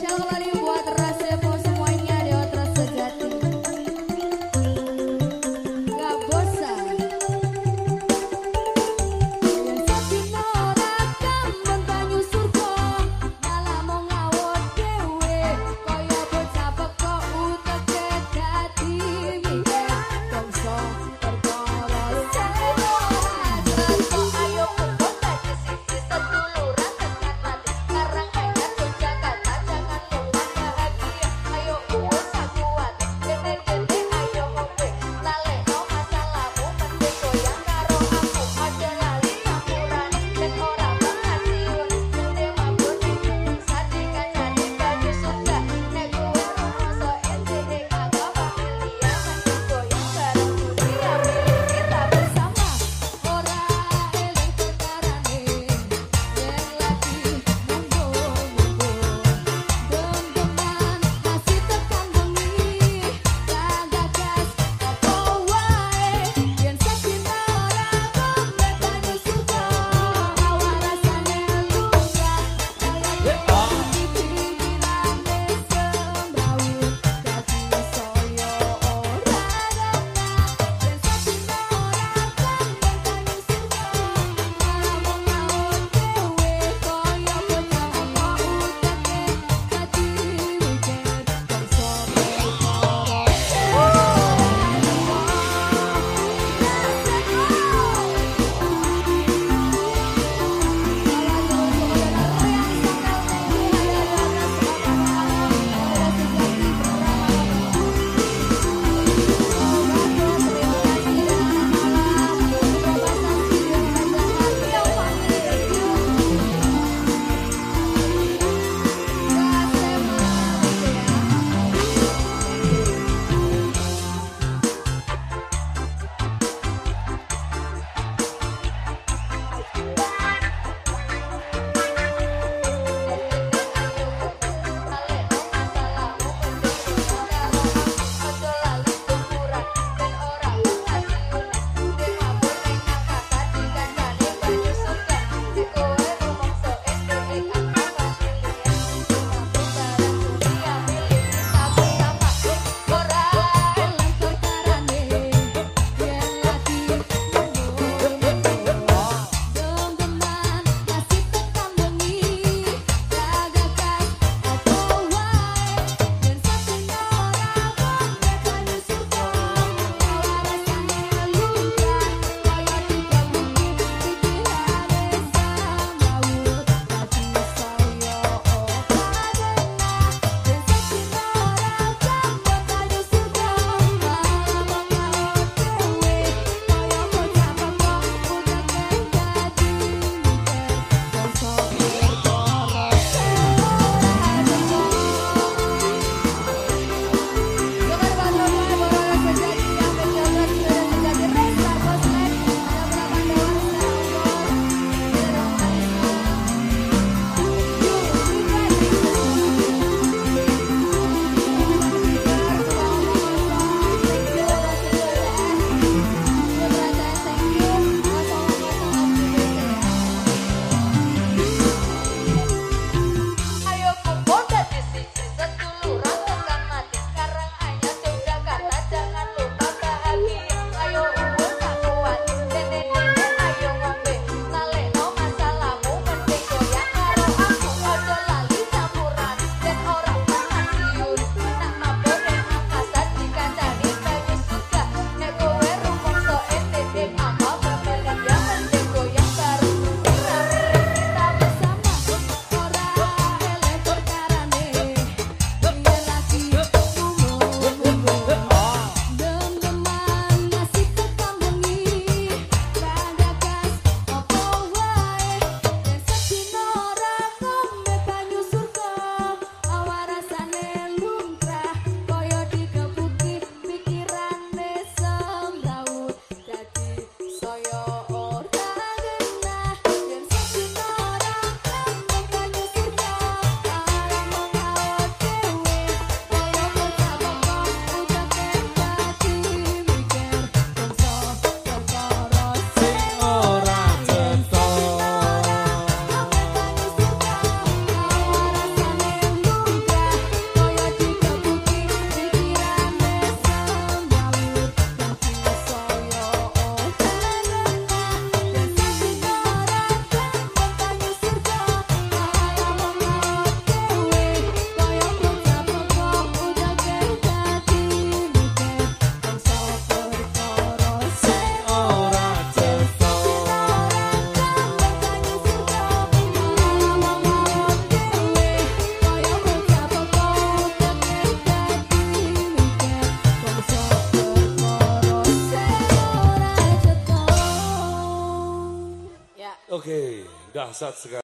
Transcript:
Спасибо, Oke, dahsyat sekali.